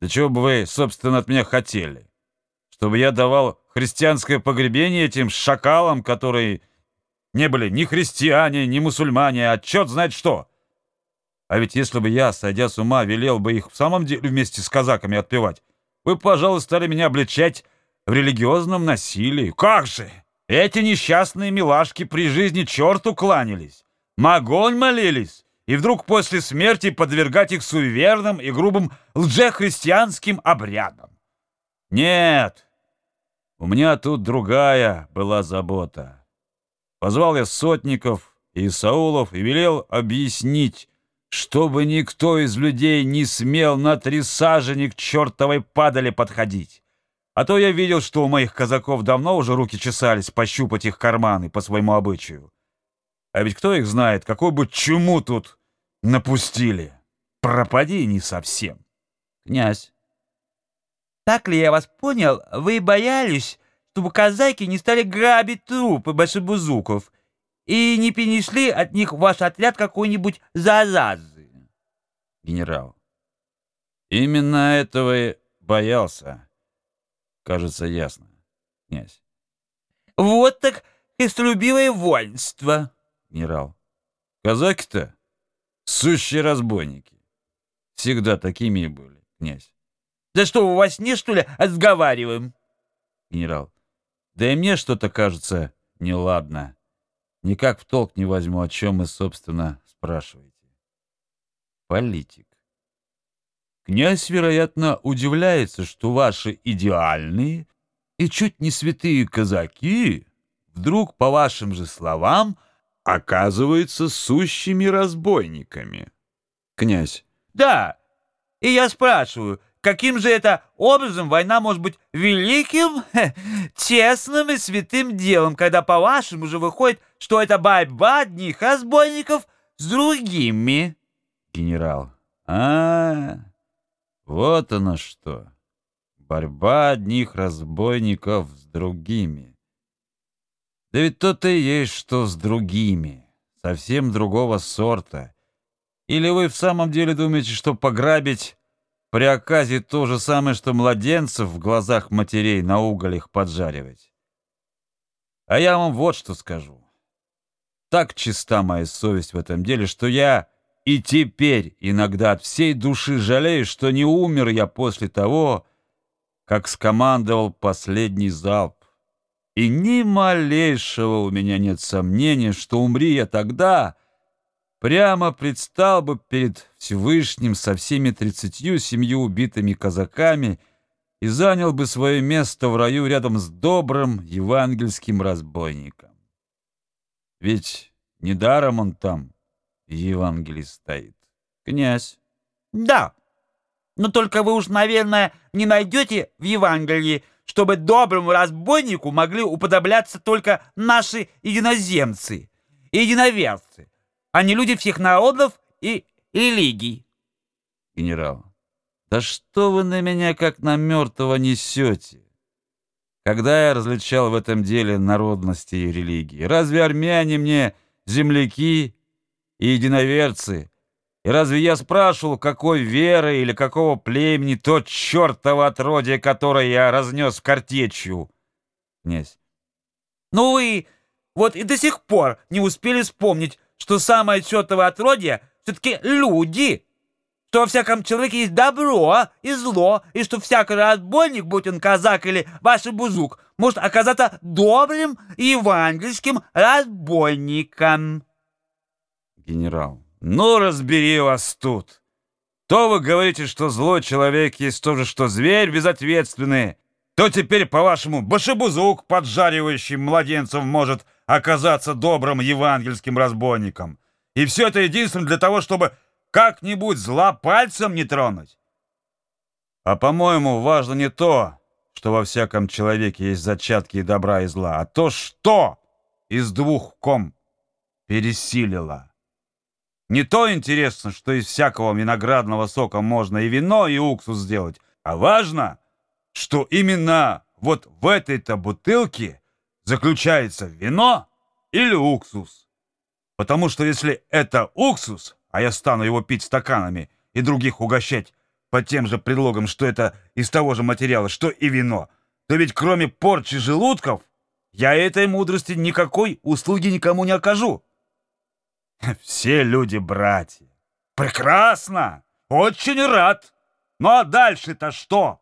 Да чего бы вы, собственно, от меня хотели? Чтобы я давал христианское погребение этим шакалам, которые не были ни христиане, ни мусульмане, а черт знает что. А ведь если бы я, сойдя с ума, велел бы их в самом деле вместе с казаками отпевать, вы, пожалуй, стали меня обличать в религиозном насилии. Как же! Эти несчастные милашки при жизни черту кланялись, могонь молились, и вдруг после смерти подвергать их суеверным и грубым лжехристианским обрядам. Нет, у меня тут другая была забота. Позвал я сотников и Саулов и велел объяснить, чтобы никто из людей не смел на три сажени к чертовой падали подходить. А то я видел, что у моих казаков давно уже руки чесались пощупать их карманы по своему обычаю. А ведь кто их знает, какой бы чуму тут напустили. Пропади не совсем. Князь. Так ли я вас понял, вы боялись, чтобы казаки не стали грабить трупы башебузуков и не перенесли от них в ваш отряд какой-нибудь заразы? Генерал. Именно этого и боялся. Кажется, ясно. Князь. Вот так христолюбивое воинство. Генерал. Казаки-то сущие разбойники. Всегда такими и были, князь. Да что, у вас не что ли, разговариваем? Генерал. Да и мне что-то кажется неладно. Никак в толк не возьму, о чем вы, собственно, спрашиваете. Политик. Князь, вероятно, удивляется, что ваши идеальные и чуть не святые казаки вдруг, по вашим же словам, оказываются сущими разбойниками. Князь. Да, и я спрашиваю, каким же это образом война может быть великим, честным и святым делом, когда по-вашему же выходит, что это борьба одних разбойников с другими? Генерал. А, -а, -а. Вот оно что. Борьба одних разбойников с другими. Да ведь то-то и есть, что с другими. Совсем другого сорта. Или вы в самом деле думаете, что пограбить при оказе то же самое, что младенцев в глазах матерей на уголях поджаривать? А я вам вот что скажу. Так чиста моя совесть в этом деле, что я и теперь иногда от всей души жалею, что не умер я после того, как скомандовал последний залп. И ни малейшего у меня нет сомнения, что умри я тогда, прямо предстал бы перед Всевышним со всеми тридцатью семью убитыми казаками и занял бы свое место в раю рядом с добрым евангельским разбойником. Ведь недаром он там, Евангелие стоит. Князь. Да, но только вы уж, наверное, не найдете в Евангелии, чтобы доброму разбойнику могли уподобляться только наши единоземцы и единоверцы, а не люди всех народов и религий. Генерал, да что вы на меня как на мертвого несете? Когда я различал в этом деле народности и религии? Разве армяне мне земляки и единоверцы. И разве я спрашивал, какой веры или какого племени то чертово отродье, которое я разнес в картечью? Князь. Ну вы вот и до сих пор не успели вспомнить, что самое чертово отродье все-таки люди, что во всяком человеке есть добро и зло, и что всякий разбойник, будь он казак или ваш бузук, может оказаться добрым евангельским разбойником генерал. «Ну, разбери вас тут! То вы говорите, что злой человек есть то же, что зверь безответственный, то теперь, по-вашему, башебузук, поджаривающий младенцев, может оказаться добрым евангельским разбойником. И все это единственно для того, чтобы как-нибудь зла пальцем не тронуть. А, по-моему, важно не то, что во всяком человеке есть зачатки и добра, и зла, а то, что из двух ком пересилило. Не то интересно, что из всякого виноградного сока можно и вино, и уксус сделать, а важно, что именно вот в этой-то бутылке заключается вино или уксус. Потому что если это уксус, а я стану его пить стаканами и других угощать под тем же предлогом, что это из того же материала, что и вино, то ведь кроме порчи желудков я этой мудрости никакой услуги никому не окажу. Все люди братья. Прекрасно! Очень рад! Ну а дальше-то что?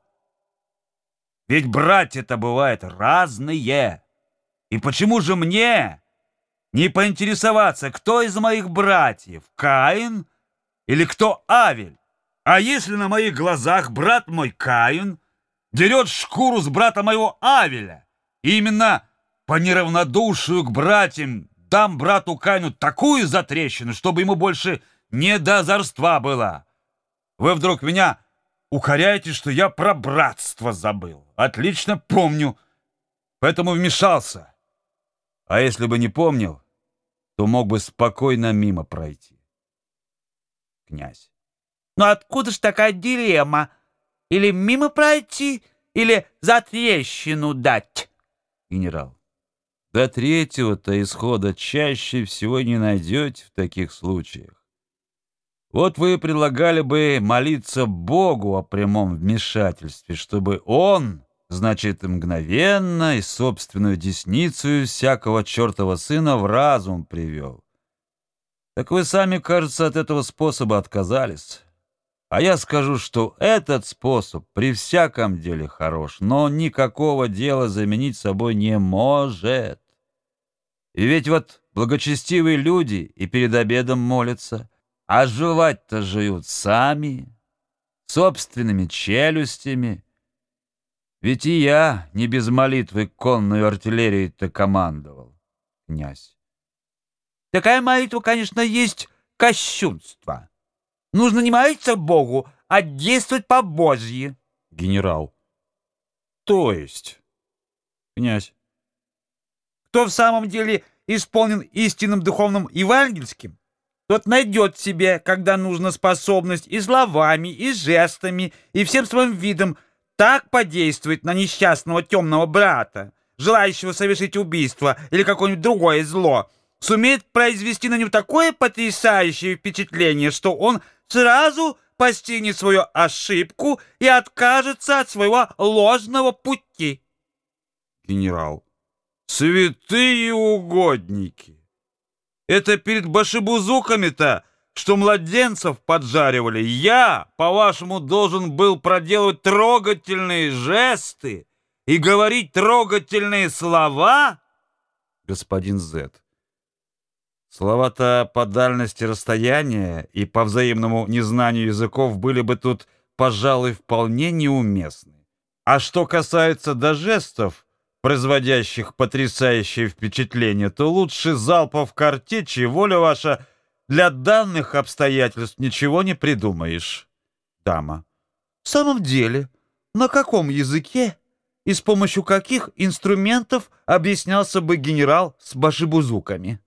Ведь братья-то бывают разные. И почему же мне не поинтересоваться, кто из моих братьев, Каин или кто Авель? А если на моих глазах брат мой Каин дерет шкуру с брата моего Авеля, именно по неравнодушию к братьям дам брату Каину такую затрещину, чтобы ему больше не до озорства было. Вы вдруг меня укоряете, что я про братство забыл. Отлично помню, поэтому вмешался. А если бы не помнил, то мог бы спокойно мимо пройти. Князь. Но откуда ж такая дилемма? Или мимо пройти, или за трещину дать? Генерал. До третьего-то исхода чаще всего не найдете в таких случаях. Вот вы предлагали бы молиться Богу о прямом вмешательстве, чтобы Он значит, мгновенно и собственную десницу всякого чертова сына в разум привел. Так вы сами, кажется, от этого способа отказались. А я скажу, что этот способ при всяком деле хорош, но никакого дела заменить собой не может. И ведь вот благочестивые люди и перед обедом молятся, а жевать-то жуют сами, собственными челюстями, ведь и я не без молитвы конную артиллерией-то командовал, князь. Такая молитва, конечно, есть кощунство. Нужно не молиться Богу, а действовать по-божьи. Генерал. То есть? Князь. Кто в самом деле исполнен истинным духовным евангельским, тот найдет в себе, когда нужно способность и словами, и жестами, и всем своим видом так подействует на несчастного темного брата, желающего совершить убийство или какое-нибудь другое зло, сумеет произвести на него такое потрясающее впечатление, что он сразу постигнет свою ошибку и откажется от своего ложного пути. Генерал, святые угодники! Это перед башибузуками-то что младенцев поджаривали, я, по-вашему, должен был проделывать трогательные жесты и говорить трогательные слова? Господин Зет. Слова-то по дальности расстояния и по взаимному незнанию языков были бы тут, пожалуй, вполне неуместны. А что касается до жестов, производящих потрясающее впечатление, то лучше залпов картечи, воля ваша — для данных обстоятельств ничего не придумаешь. Дама. В самом деле, на каком языке и с помощью каких инструментов объяснялся бы генерал с башибузуками?